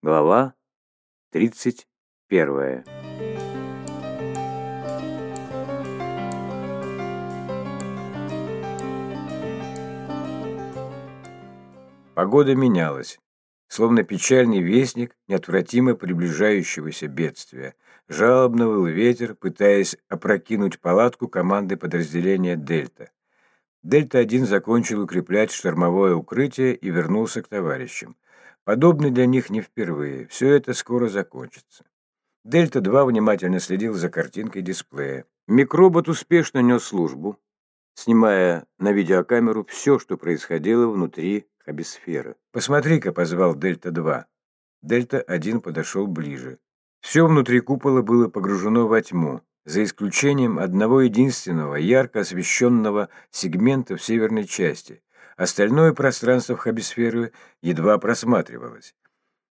Глава 31. Погода менялась, словно печальный вестник неотвратимо приближающегося бедствия. Жалобно выл ветер, пытаясь опрокинуть палатку команды подразделения «Дельта». Дельта-1 закончил укреплять штормовое укрытие и вернулся к товарищам. Подобный для них не впервые. Все это скоро закончится. Дельта-2 внимательно следил за картинкой дисплея. Микробот успешно нес службу, снимая на видеокамеру все, что происходило внутри хабисферы. «Посмотри-ка», — позвал Дельта-2. Дельта-1 подошел ближе. Все внутри купола было погружено во тьму, за исключением одного единственного ярко освещенного сегмента в северной части. Остальное пространство в хабисферы едва просматривалось.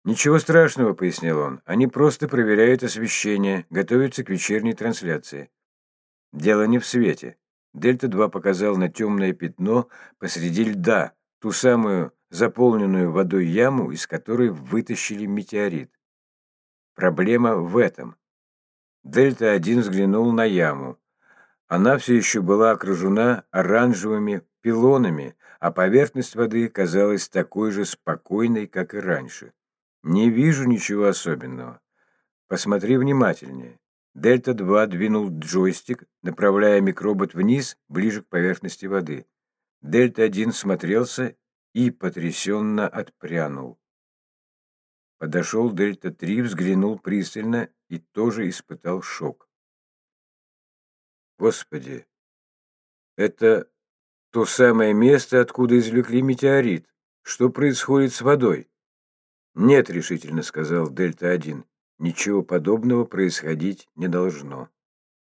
«Ничего страшного», — пояснил он, — «они просто проверяют освещение, готовятся к вечерней трансляции». «Дело не в свете». Дельта-2 показал на темное пятно посреди льда, ту самую заполненную водой яму, из которой вытащили метеорит. Проблема в этом. Дельта-1 взглянул на яму. Она все еще была окружена оранжевыми пилонами, а поверхность воды казалась такой же спокойной, как и раньше. «Не вижу ничего особенного. Посмотри внимательнее». Дельта-2 двинул джойстик, направляя микробот вниз, ближе к поверхности воды. Дельта-1 смотрелся и потрясенно отпрянул. Подошел Дельта-3, взглянул пристально и тоже испытал шок. «Господи, это то самое место, откуда извлекли метеорит. Что происходит с водой? Нет, решительно сказал Дельта-1. Ничего подобного происходить не должно.